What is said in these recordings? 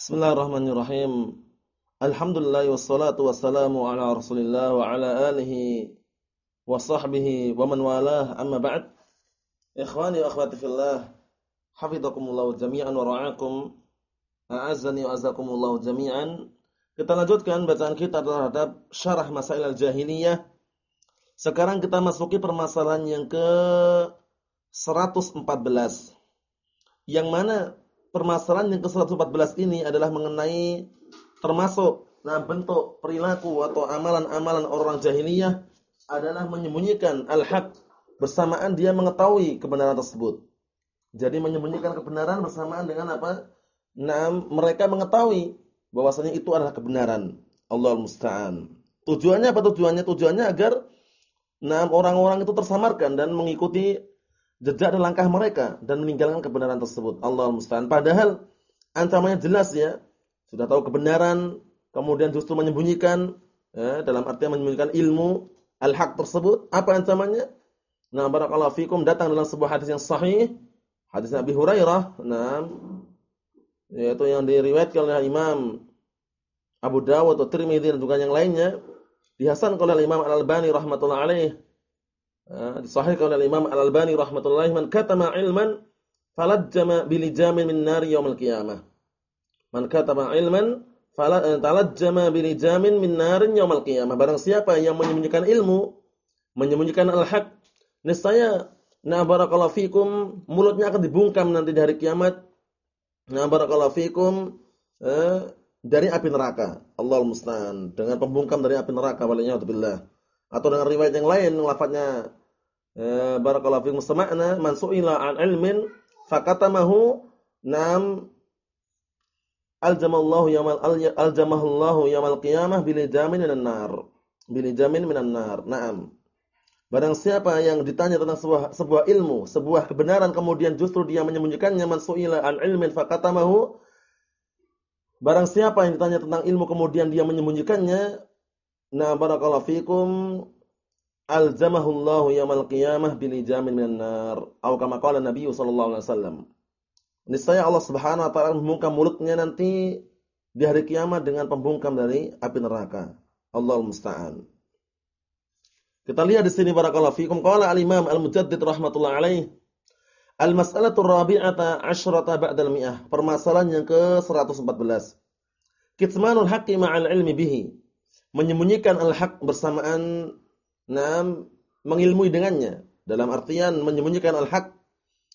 Bismillahirrahmanirrahim. Alhamdulillah wassalatu wassalamu ala Rasulillah wa ala alihi wa sahbihi wa man walah. Amma ba'd. Ikhwani wa akhwati fillah, hafizakumullah jami'an wa ra'akum. A'azzani wa azakumullah jami'an. Kita lanjutkan bacaan kita terhadap syarah masail al-jahiliyah. Sekarang kita masuki permasalahan yang ke 114. Yang mana permasalahan yang ke-114 ini adalah mengenai termasuk nah bentuk perilaku atau amalan-amalan orang jahiliyah adalah menyembunyikan al-haq bersamaan dia mengetahui kebenaran tersebut. Jadi menyembunyikan kebenaran bersamaan dengan apa? Nah, mereka mengetahui bahwasanya itu adalah kebenaran. Allah musta'an. Tujuannya apa tujuannya? Tujuannya agar nah orang-orang itu tersamarkan dan mengikuti jejak dan langkah mereka dan meninggalkan kebenaran tersebut. Allah musta'an. Padahal ancamannya jelas ya. Sudah tahu kebenaran, kemudian justru menyembunyikan ya, dalam artian menyembunyikan ilmu al-haq tersebut. Apa ancamannya? Nah, barakallahu fikum datang dalam sebuah hadis yang sahih, hadis Nabi Hurairah, nah, yaitu yang diriwayatkan oleh Imam Abu Dawud atau Tirmidzi dan juga yang lainnya, dihasankan oleh Imam Al-Albani rahmatullah alaih disahihkan oleh Imam Al-Albani rahmatullahi man katama ilman falajjama bilijamin min nari yaumil qiyamah. Man katama ilman falajjama eh, bilijamin min narin yaumil qiyamah. Barang siapa yang menyembunyikan ilmu, menyembunyikan al-haq, niscaya na barakallahu fikum mulutnya akan dibungkam nanti di hari kiamat. Na barakallahu fikum eh, dari api neraka. Allah musta'an dengan pembungkam dari api neraka waliyadzubillah. Atau dengan riwayat yang lain lafadznya barakallahu fikum. Sama'na man su'ila an ilmin fakatamahu. Nam aljamallahu yamal aljamallahu yamal qiyamah bilijamin minan nar. Bilijamin minan nar. Na'am. Barang siapa yang ditanya tentang sebuah, sebuah ilmu, sebuah kebenaran kemudian justru dia menyembunyikannya man su'ila an ilmin fakatamahu Barang siapa yang ditanya tentang ilmu kemudian dia menyembunyikannya na barakallahu fikum alzamahullahu yaumil qiyamah bilijamin minan nar atau kama qala Nabi sallallahu alaihi wasallam. Niscaya Allah Subhanahu wa taala membungkam mulutnya nanti di hari kiamat dengan pembungkam dari api neraka. Allahul musta'an. Kita lihat di sini barakallahu fikum qala al-Imam Al-Mujaddid rahimatullah alaih Al-mas'alatu rabi'ata asyrata ba'dal mi'ah. Permasalahan yang ke-114. Kitmanul haqqi ma'al ilmi bihi. Menyembunyikan al-haq bersamaan nah, mengilmui dengannya. Dalam artian menyembunyikan al-haq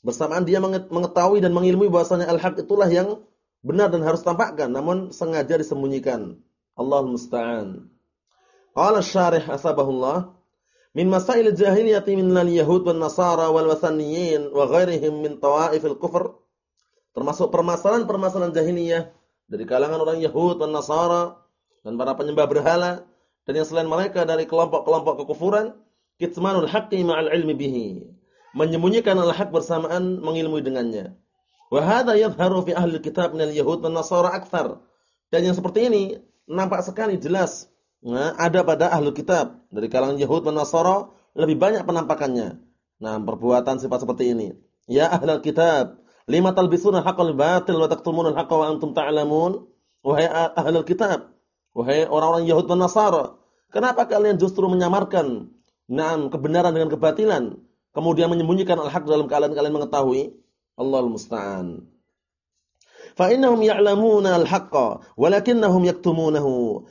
bersamaan dia mengetahui dan mengilmui bahwasanya al-haq itulah yang benar dan harus tampakkan namun sengaja disembunyikan. Allahul musta'an. Qala syarih asabahullah min masail jahiliyati min al-yahud wan nasara wal wathaniyin wa ghairihim min tawaifil kufr termasuk permasalahan-permasalahan jahiliyah dari kalangan orang Yahud dan Nasara dan para penyembah berhala dan yang selain mereka dari kelompok-kelompok kekufuran kitmanul haqqi ma'al ilmi bihi. Menyembunyikan al-haq bersamaan mengilmui dengannya. Wa hadha yadhharu fi ahli kitab min al-yahud wan nasara akthar. Dan yang seperti ini nampak sekali jelas nah, ada pada ahli kitab. Dari kalangan Yahud dan Nasara lebih banyak penampakannya. Nah perbuatan sifat seperti ini. Ya ahli kitab lima talbisuna haqqal batil wa taktumuna al-haqqa wa antum ta'lamun? Wahai ahli kitab Wahai orang-orang Yahud dan Nasara, kenapa kalian justru menyamarkan na'am kebenaran dengan kebatilan, kemudian menyembunyikan al-haq dalam keadaan kalian mengetahui? Allahul musta'an. Fa innahum ya'lamuna al-haqqa walakinnahum yaktumunahu.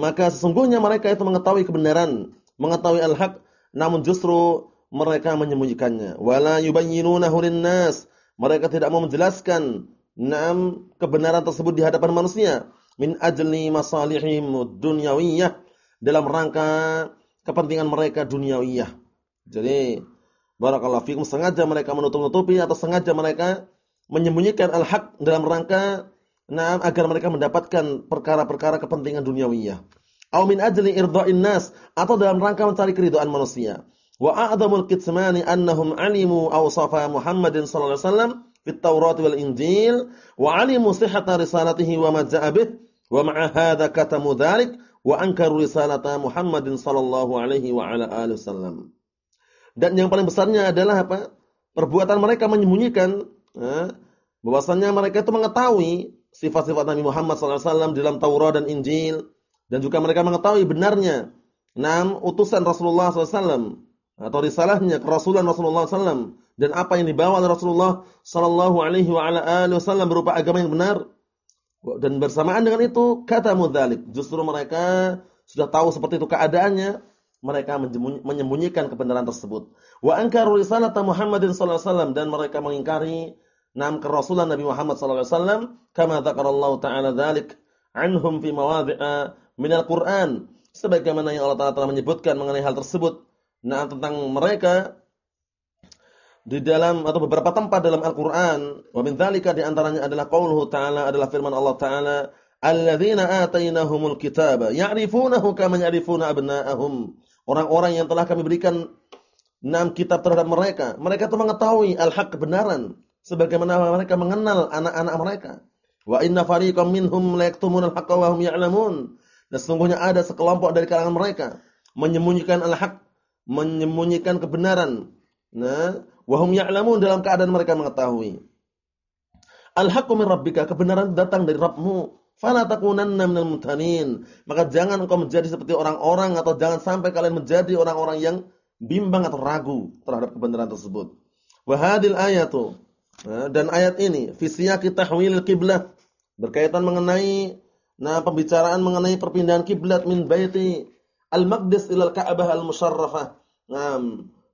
Maka sesungguhnya mereka itu mengetahui kebenaran, mengetahui al-haq, namun justru mereka menyembunyikannya. Wala yubayyinunahu lin-nas. Mereka tidak mau menjelaskan na'am kebenaran tersebut di hadapan manusia min ajli masalihim dunyawiyah dalam rangka kepentingan mereka dunyawiyah. Jadi barakallahu fikum sengaja mereka menutup-nutupi atau sengaja mereka menyembunyikan al-haq dalam rangka nah, agar mereka mendapatkan perkara-perkara kepentingan dunyawiyah. Au min ajli irda'in nas atau dalam rangka mencari keridhaan manusia. Wa a'dhamul kitmani annahum alimu awsafa Muhammadin sallallahu alaihi wasallam fit Taurat wal Injil wa alimu sihhata risalatihi wa ma ja'a bih wa ma'a hadza katamu dzalik wa ankaru risalata Muhammadin sallallahu alaihi wa ala alihi wasallam. Dan yang paling besarnya adalah apa? Perbuatan mereka menyembunyikan eh, bahwasanya mereka itu mengetahui sifat-sifat Nabi Muhammad SAW dalam Taurat dan Injil dan juga mereka mengetahui benarnya enam utusan Rasulullah SAW atau risalahnya kerasulan Rasulullah SAW dan apa yang dibawa oleh Rasulullah Sallallahu Alaihi Wasallam berupa agama yang benar. Dan bersamaan dengan itu kata mudalik justru mereka sudah tahu seperti itu keadaannya. Mereka menyembunyikan kebenaran tersebut. Wa angkaru risalata Muhammadin sallallahu alaihi wasallam dan mereka mengingkari nam kerasulan Nabi Muhammad sallallahu alaihi wasallam kama dzakarallahu taala dzalik anhum fi mawadhi'a minal Qur'an. Sebagaimana yang Allah Taala telah menyebutkan mengenai hal tersebut. Nah tentang mereka di dalam atau beberapa tempat dalam Al-Qur'an wa min dzalika di antaranya adalah qauluhu ta'ala adalah firman Allah Ta'ala alladzina atainahumul kitaba ya'rifunahu kama ya'rifuna abna'ahum orang-orang yang telah kami berikan enam kitab terhadap mereka mereka itu mengetahui al-haq kebenaran sebagaimana mereka mengenal anak-anak mereka. Wa inna fariqam minhum la yaktumunal haqqa wa hum ya'lamun. Dan sesungguhnya ada sekelompok dari kalangan mereka menyembunyikan al-haq, menyembunyikan kebenaran. Nah, wa hum ya'lamun dalam keadaan mereka mengetahui. Al-haqqu min rabbika, kebenaran datang dari Rabbmu. Fala takunanna minal mutanin. Maka jangan engkau menjadi seperti orang-orang atau jangan sampai kalian menjadi orang-orang yang bimbang atau ragu terhadap kebenaran tersebut. Wa hadil ayatu Nah, dan ayat ini fisiyaki tahwil kiblat berkaitan mengenai nah pembicaraan mengenai perpindahan kiblat min baiti al-maqdis ila al-ka'bah al-musyarrafah. Nah,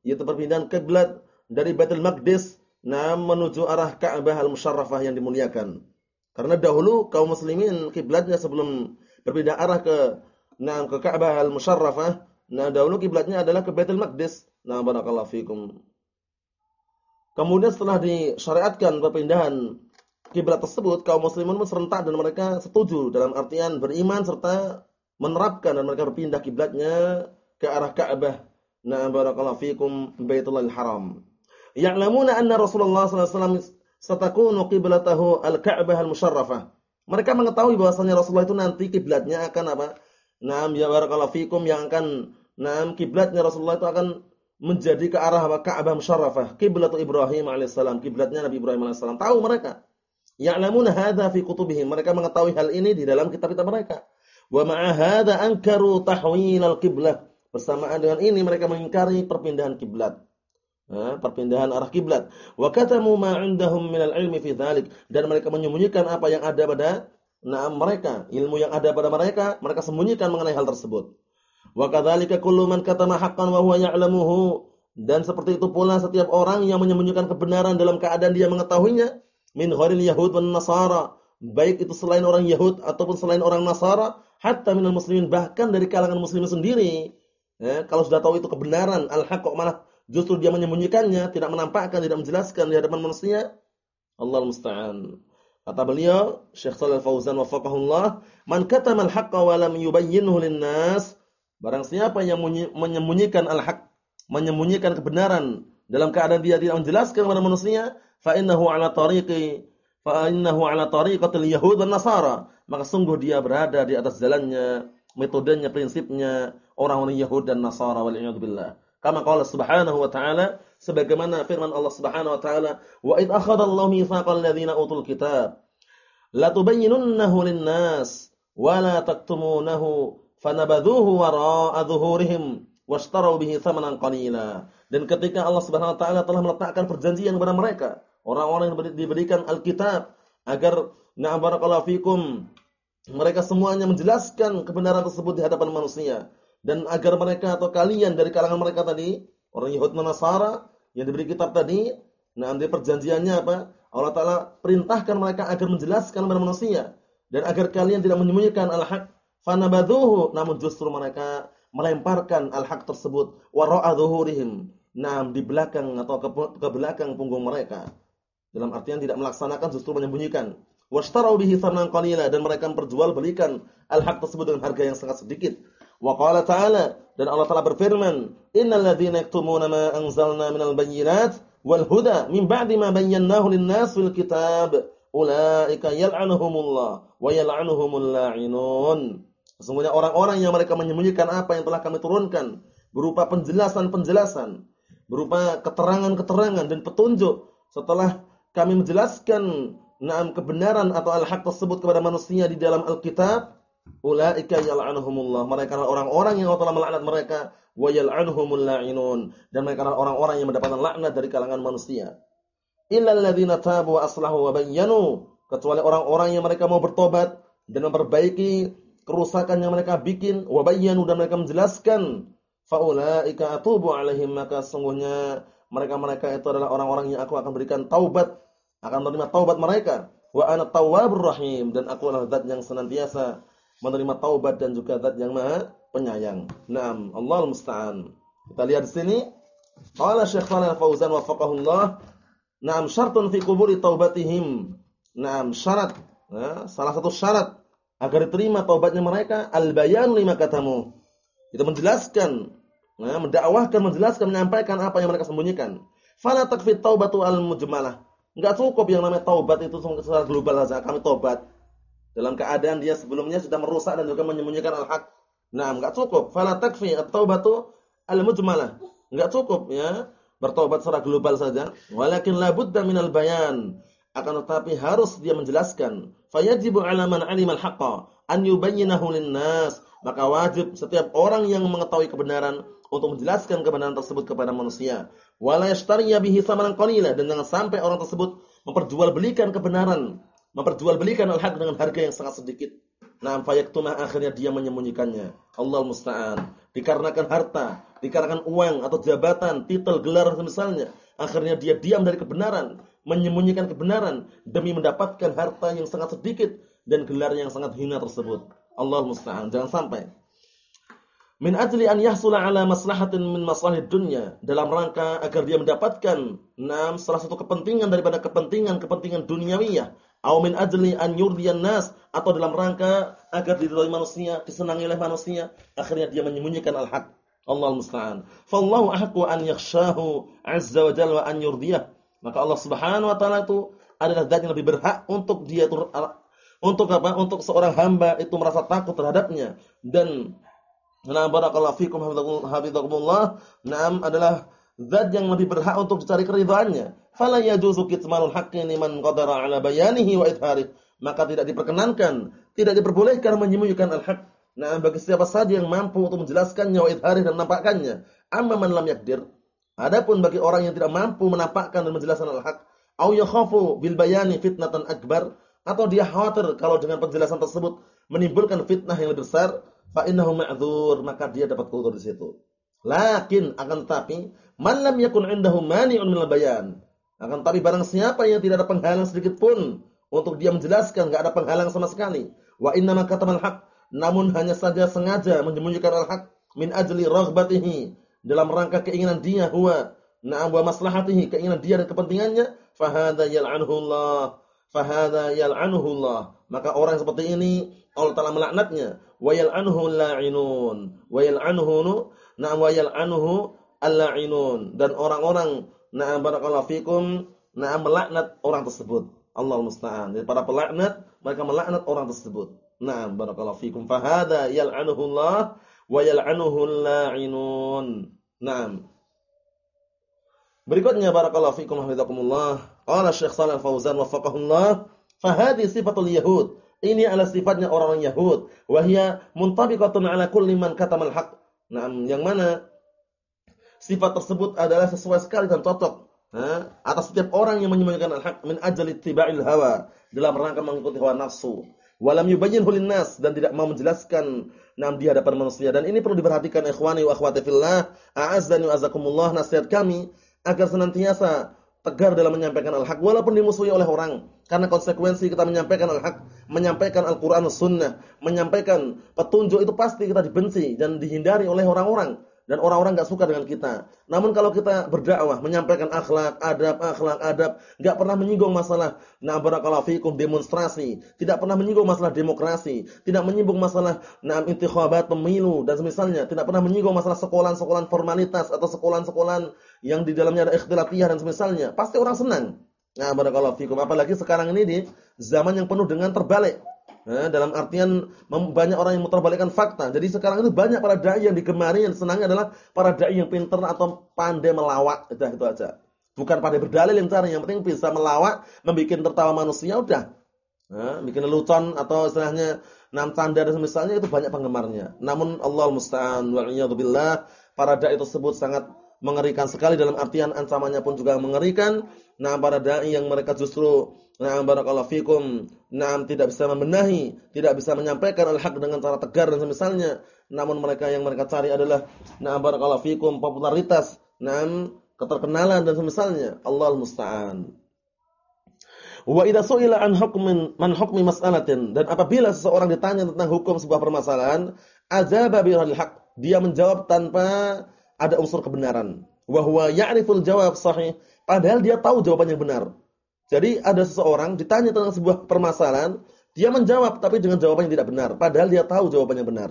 yaitu perpindahan kiblat dari Baitul Maqdis nah menuju arah Ka'bah al-musyarrafah yang dimuliakan. Karena dahulu kaum muslimin kiblatnya sebelum berpindah arah ke nah ke Ka'bah al-musyarrafah, nah dahulu kiblatnya adalah ke Baitul Maqdis. Nah, barakallahu fikum. Kemudian setelah disyariatkan perpindahan kiblat tersebut, kaum muslimin pun serentak dan mereka setuju dalam artian beriman serta menerapkan dan mereka berpindah kiblatnya ke arah Ka'bah. Na'am barakallahu fikum Baitullahil Haram. Ya'lamuna anna Rasulullah sallallahu alaihi wasallam satakunu qiblatahu al-Ka'bah al-musyarrafah. Mereka mengetahui bahwasanya Rasulullah itu nanti kiblatnya akan apa? Naam ya barakallahu fikum yang akan naam kiblatnya Rasulullah itu akan menjadi ke arah Ka'bah musyarrafah, kiblat Ibrahim alaihissalam, kiblatnya Nabi Ibrahim alaihissalam. Tahu mereka. Ya'lamuna hadza fi kutubihim. Mereka mengetahui hal ini di dalam kitab-kitab mereka. Wa ma'a hadza ankaru tahwil al-qiblah. Bersamaan dengan ini mereka mengingkari perpindahan kiblat. Perpindahan arah kiblat. Wa katamu ma 'indahum min al-'ilmi fi dzalik dan mereka menyembunyikan apa yang ada pada nah mereka, ilmu yang ada pada mereka, mereka sembunyikan mengenai hal tersebut. Wa kadzalika kullu man katama haqqan wa huwa ya'lamuhu. Dan seperti itu pula setiap orang yang menyembunyikan kebenaran dalam keadaan dia mengetahuinya min ghairil yahud wan nasara, baik itu selain orang Yahud ataupun selain orang Nasara, hatta minal muslimin bahkan dari kalangan muslimin sendiri. Ya, kalau sudah tahu itu kebenaran, al-haq kok malah justru dia menyembunyikannya, tidak menampakkan, tidak menjelaskan di hadapan manusia. Allah musta'an. Kata beliau, Syekh Shalal Fauzan wafaqahullah, "Man katama al-haqqa wa lam yubayyinhu lin-nas, Barang siapa yang menyembunyikan al-haq, menyembunyikan kebenaran dalam keadaan dia tidak menjelaskan kepada manusia, fa innahu ala tariqi fa innahu ala tariqatil yahud dan nasara, maka sungguh dia berada di atas jalannya, metodenya, prinsipnya orang-orang Yahud dan Nasara wal billah. Kama qala subhanahu wa ta'ala sebagaimana firman Allah subhanahu wa ta'ala wa id akhadha Allahu mitsaqal ladzina utul kitab la tubayyinunnahu lin-nas wa la taktumunahu fanabadhuhu wara'a dhuhurihim washtaru bihi thamanan qalila. Dan ketika Allah Subhanahu wa taala telah meletakkan perjanjian kepada mereka, orang-orang yang diberikan Alkitab agar na'am barakallahu fikum mereka semuanya menjelaskan kebenaran tersebut di hadapan manusia dan agar mereka atau kalian dari kalangan mereka tadi orang Yahudi Nasara yang diberi kitab tadi nah ambil perjanjiannya apa Allah taala perintahkan mereka agar menjelaskan kepada manusia dan agar kalian tidak menyembunyikan al-haq Fanabadhuhu namun justru mereka melemparkan al-haq tersebut wara'a dhuhurihim. Nah, di belakang atau ke, ke belakang punggung mereka. Dalam artian tidak melaksanakan justru menyembunyikan. Washtarau bihi thamanan qalila dan mereka memperjualbelikan al-haq tersebut dengan harga yang sangat sedikit. Wa qala ta'ala dan Allah Ta'ala berfirman, "Innal ladzina yaktumuna ma anzalna minal bayyinat wal huda min ba'di ma bayyanahu lin-nas fil kitab, ulaika yal'anuhumullah wa yal'anuhumul la'inun." Sesungguhnya orang-orang yang mereka menyembunyikan apa yang telah kami turunkan berupa penjelasan-penjelasan, berupa keterangan-keterangan dan petunjuk setelah kami menjelaskan naam kebenaran atau al-haq tersebut kepada manusia di dalam Alkitab, ulaika yal'anuhumullah. Mereka adalah orang-orang yang Allah telah melaknat mereka. Wa yal'anuhumul la'inun. Dan mereka adalah orang-orang yang mendapatkan laknat dari kalangan manusia. Illal ladzina tabu wa aslahu wa bayyanu, kecuali orang-orang yang mereka mau bertobat dan memperbaiki kerusakan yang mereka bikin. Wa bayyanu dan mereka menjelaskan. Faulaika atubu alaihim. Maka sungguhnya mereka-mereka itu adalah orang-orang yang aku akan berikan taubat. Akan menerima taubat mereka. Wa ana tawwabur rahim. Dan aku adalah zat yang senantiasa menerima taubat dan juga zat yang maha penyayang. Naam, Allah musta'an. Kita lihat di sini qala Syekh Shalal Fauzan wafaqahullah, naam syartun fi qubuli taubatihim. Naam, syarat, ya, salah satu syarat agar diterima taubatnya mereka al-bayan lima katamu. Itu menjelaskan Nah, mendakwahkan, menjelaskan, menyampaikan apa yang mereka sembunyikan. Fala takfi taubatu al-mujmalah. Enggak cukup yang namanya taubat itu secara global saja. Kami taubat dalam keadaan dia sebelumnya sudah merusak dan juga menyembunyikan al-haq. Nah, enggak cukup. Fala takfi at-taubatu al-mujmalah. Enggak cukup ya bertobat secara global saja. Walakin la budda minal bayan. Akan tetapi harus dia menjelaskan. Fayajibu 'ala man 'alima al-haqqa an yubayyinahu lin-nas. Maka wajib setiap orang yang mengetahui kebenaran untuk menjelaskan kebenaran tersebut kepada manusia. Wala yashtariya bihi samanan qalila dan jangan sampai orang tersebut memperjualbelikan kebenaran, memperjualbelikan al-haq dengan harga yang sangat sedikit. Nah, fayaktumah akhirnya dia menyembunyikannya. Allah musta'an. Dikarenakan harta, dikarenakan uang atau jabatan, titel, gelar misalnya, akhirnya dia diam dari kebenaran, menyembunyikan kebenaran demi mendapatkan harta yang sangat sedikit dan gelar yang sangat hina tersebut. Allah musta'an. Jangan sampai min ajli an yahsula ala maslahatin min masalahid dunya dalam rangka agar dia mendapatkan enam salah satu kepentingan daripada kepentingan-kepentingan duniawiyah atau min ajli an yurdiyan nas atau dalam rangka agar diridhoi manusia disenangi oleh manusia akhirnya dia menyembunyikan al-haq. Allah musta'an fallahu ahqqu an yakhshahu azza wa jalla wa an yurdiyah. Maka Allah Subhanahu wa taala itu adalah zat yang lebih berhak untuk dia untuk apa? Untuk seorang hamba itu merasa takut terhadapnya. Dan Nah, barakallahu fikum hafizakumullah. Naam adalah zat yang lebih berhak untuk dicari keridhaannya. Fala yajuzu kitmanul haqqi liman qadara ala bayanihi wa idharih. Maka tidak diperkenankan, tidak diperbolehkan menyembunyikan al-haq. Nah, bagi siapa saja yang mampu untuk menjelaskannya wa idharih dan menampakkannya. Amma man lam yakdir. Adapun bagi orang yang tidak mampu menampakkan dan menjelaskan al-haq, au yakhafu bil bayani fitnatan akbar atau dia khawatir kalau dengan penjelasan tersebut menimbulkan fitnah yang lebih besar, fa innahu ma'dzur, maka dia dapat uzur di situ. Lakin akan tetapi man lam yakun indahu mani'un minal bayan. Akan tetapi barang siapa yang tidak ada penghalang sedikit pun untuk dia menjelaskan, enggak ada penghalang sama sekali. Wa inna ma katamal haq, namun hanya saja sengaja menyembunyikan al-haq min ajli raghbatihi dalam rangka keinginan dia huwa na'am wa maslahatihi, keinginan dia dan kepentingannya, fa hadza yal'anhu Allah. Fa hadza yal'anhu Allah. Maka orang seperti ini Allah Taala melaknatnya wa yal'anuhu la'inun wa yal'anuhu na'am wa yal'anuhu al-la'inun. Dan orang-orang na'am barakallahu fikum na'am melaknat orang tersebut. Allah musta'an. Jadi para pelaknat mereka melaknat orang tersebut. Na'am barakallahu fikum. Fa hadza yal'anuhu Allah wa yal'anuhu al-la'inun. Na'am. Berikutnya barakallahu fikum hafizakumullah. Qala Syekh Shalal Fauzan wafaqahullah fa hadhihi sifatul yahud. Ini adalah sifatnya orang-orang Yahud. Wahia muntabiqatun ala kulli man katamal haq. Nah, yang mana sifat tersebut adalah sesuai sekali dan cocok ha? atas setiap orang yang menyembunyikan al-haq min ajli tiba'il hawa dalam rangka mengikuti hawa nafsu. Walam yubayyinhu nas dan tidak mau menjelaskan nam di hadapan manusia dan ini perlu diperhatikan ikhwani wa akhwati fillah a'azzani wa azakumullah nasihat kami agar senantiasa tegar dalam menyampaikan al-haq walaupun dimusuhi oleh orang. Karena konsekuensi kita menyampaikan al-haq menyampaikan Al-Qur'an sunnah menyampaikan petunjuk itu pasti kita dibenci dan dihindari oleh orang-orang dan orang-orang enggak suka dengan kita. Namun kalau kita berdakwah, menyampaikan akhlak, adab, akhlak, adab, enggak pernah menyinggung masalah na barakallahu fikum demonstrasi, tidak pernah menyinggung masalah demokrasi, tidak menyinggung masalah na intikhabat pemilu dan semisalnya, tidak pernah menyinggung masalah sekolah-sekolah formalitas atau sekolah-sekolah yang di dalamnya ada ikhtilafiyah dan semisalnya, pasti orang senang. Nah, barakallahu fikum. Apalagi sekarang ini di zaman yang penuh dengan terbalik. Nah, dalam artian banyak orang yang memutarbalikkan fakta. Jadi sekarang itu banyak para dai yang digemari yang senangnya adalah para dai yang pintar atau pandai melawak. Itu itu aja. Bukan pada berdalil yang cari, yang penting bisa melawak, membuat tertawa manusia udah. Nah, bikin lelucon atau istilahnya nam tanda dan misalnya itu banyak penggemarnya. Namun Allah musta'an wal billah, para dai tersebut sangat mengerikan sekali dalam artian ancamannya pun juga mengerikan. Nah, para dai yang mereka justru Nah, barakallahu fikum. Nah, tidak bisa membenahi, tidak bisa menyampaikan al-haq dengan cara tegar dan semisalnya. Namun mereka yang mereka cari adalah nah barakallahu fikum popularitas, nah keterkenalan dan semisalnya. Allah musta'an. Wa idza su'ila an hukmin man hukmi mas'alatin dan apabila seseorang ditanya tentang hukum sebuah permasalahan, azaba bil haq, dia menjawab tanpa ada unsur kebenaran. Wa huwa ya'riful jawab sahih, padahal dia tahu jawaban yang benar. Jadi ada seseorang ditanya tentang sebuah permasalahan, dia menjawab tapi dengan jawaban yang tidak benar, padahal dia tahu jawabannya benar.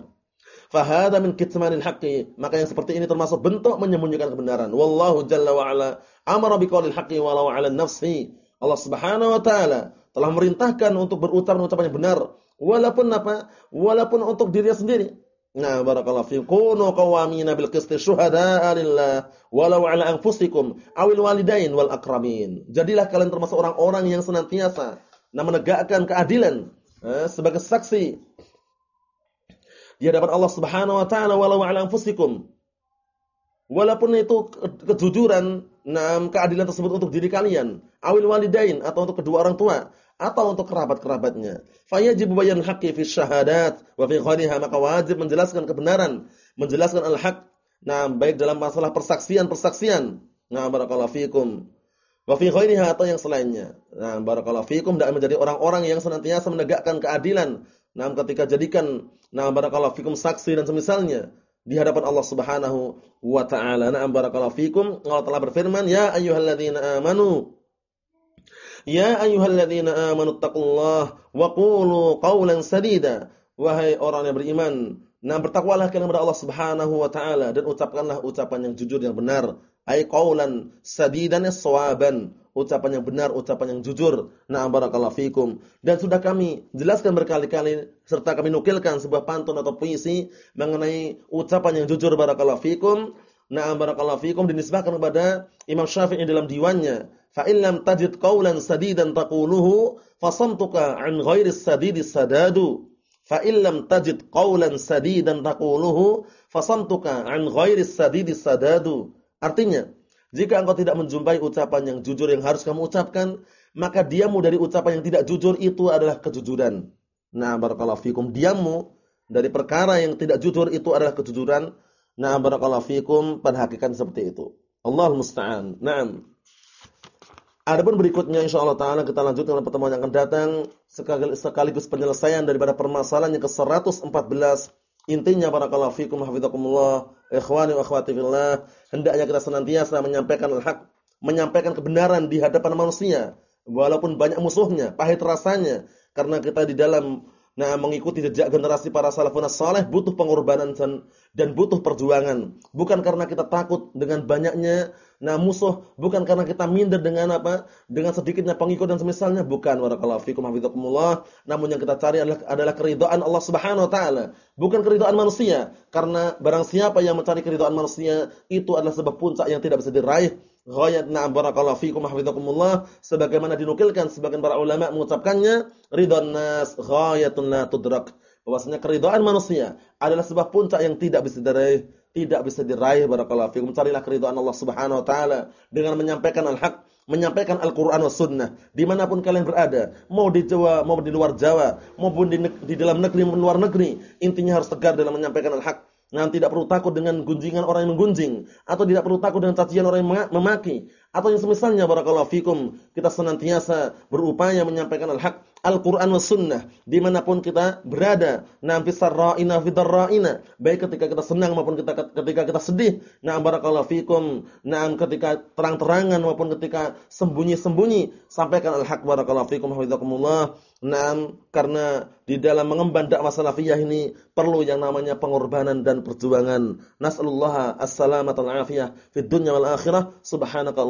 Fahada min kitmanil haqqi, maka yang seperti ini termasuk bentuk menyembunyikan kebenaran. Wallahu jalla wa ala amara biqaulil haqqi walau 'ala nafsi. Allah Subhanahu wa taala telah merintahkan untuk berucap ucapan yang benar, walaupun apa? Walaupun untuk dirinya sendiri. Nah, barakallahu fiikum. Kunu qawamina bil qisti syuhada'a lillah walau 'ala anfusikum awil walidain wal akramin. Jadilah kalian termasuk orang-orang yang senantiasa nah menegakkan keadilan eh, sebagai saksi di hadapan Allah Subhanahu wa taala walau 'ala anfusikum. Walaupun itu kejujuran, nah keadilan tersebut untuk diri kalian, awil walidain atau untuk kedua orang tua, atau untuk kerabat-kerabatnya. Fayajib bayan haqqi fi syahadat wa fi ghairiha maka wajib menjelaskan kebenaran, menjelaskan al-haq. Nah, baik dalam masalah persaksian-persaksian. Nah, barakallahu fikum. Wa fi ghairiha atau yang selainnya. Nah, barakallahu fikum dan menjadi orang-orang yang senantiasa menegakkan keadilan. Nah, ketika jadikan nah barakallahu fikum saksi dan semisalnya di hadapan Allah Subhanahu wa taala. Nah, barakallahu fikum. Allah telah berfirman, "Ya ayyuhalladzina amanu" Ya ayyuhalladzina amanu taqullaha wa qulu qawlan sadida. Wahai orang yang beriman, nah bertakwalah kalian kepada Allah Subhanahu wa taala dan ucapkanlah ucapan yang jujur yang benar, ai qawlan sadidan sawaban. Ucapan yang benar, ucapan yang jujur. Nah, barakallahu fikum. Dan sudah kami jelaskan berkali-kali serta kami nukilkan sebuah pantun atau puisi mengenai ucapan yang jujur barakallahu fikum. Nah, barakallahu fikum dinisbahkan kepada Imam Syafi'i dalam diwannya fa in lam tajid qawlan sadidan taquluhu fasamtuka an ghairi sadidi sadadu. Fa in lam tajid qawlan sadidan taquluhu fasamtuka an ghairi sadidi sadadu. Artinya jika engkau tidak menjumpai ucapan yang jujur yang harus kamu ucapkan maka diammu dari ucapan yang tidak jujur itu adalah kejujuran. Nah barakallahu fikum. Diammu dari perkara yang tidak jujur itu adalah kejujuran nah barakallahu fikum pada hakikat seperti itu. Allah musta'an. Na'am. Adapun berikutnya insyaallah taala kita lanjutkan pada pertemuan yang akan datang sekaligus penyelesaian daripada permasalahan yang ke-114 intinya barakallahu fikum hafizakumullah ikhwani wa akhwati fillah hendaknya kita senantiasa menyampaikan al-haq menyampaikan kebenaran di hadapan manusia walaupun banyak musuhnya pahit rasanya karena kita di dalam nah mengikuti jejak generasi para salafun saleh butuh pengorbanan dan, butuh perjuangan bukan karena kita takut dengan banyaknya Nah, musuh bukan karena kita minder dengan apa? Dengan sedikitnya pengikut dan semisalnya, bukan warakallahu fikum hafizakumullah. Namun yang kita cari adalah adalah keridhaan Allah Subhanahu wa taala, bukan keridhaan manusia. Karena barang siapa yang mencari keridhaan manusia, itu adalah sebab puncak yang tidak bisa diraih. Ghayat na'am barakallahu fikum hafizakumullah sebagaimana dinukilkan sebagian para ulama mengucapkannya, ridwan nas ghayatun la tudrak. Bahwasanya keridhaan manusia adalah sebab puncak yang tidak bisa diraih tidak bisa diraih barakallahu fikum. Carilah keridhaan Allah Subhanahu wa taala dengan menyampaikan al-haq, menyampaikan Al-Qur'an was sunnah di mana pun kalian berada, mau di Jawa, mau di luar Jawa, maupun di, di dalam negeri maupun luar negeri, intinya harus tegar dalam menyampaikan al-haq. Nah, tidak perlu takut dengan gunjingan orang yang menggunjing atau tidak perlu takut dengan cacian orang yang memaki atau yang semisalnya barakallahu fikum. Kita senantiasa berupaya menyampaikan al-haq Al-Quran wa sunnah di mana pun kita berada. Na'am fisarra'ina fidarra'ina baik ketika kita senang maupun kita, ketika kita sedih. Na'am barakallahu fikum. Na'am ketika terang-terangan maupun ketika sembunyi-sembunyi. Sampaikan al-haq barakallahu fikum hafizakumullah. Na'am karena di dalam mengemban dakwah salafiyah ini perlu yang namanya pengorbanan dan perjuangan. Nas'alullah as-salamata afiyah fid dunya wal akhirah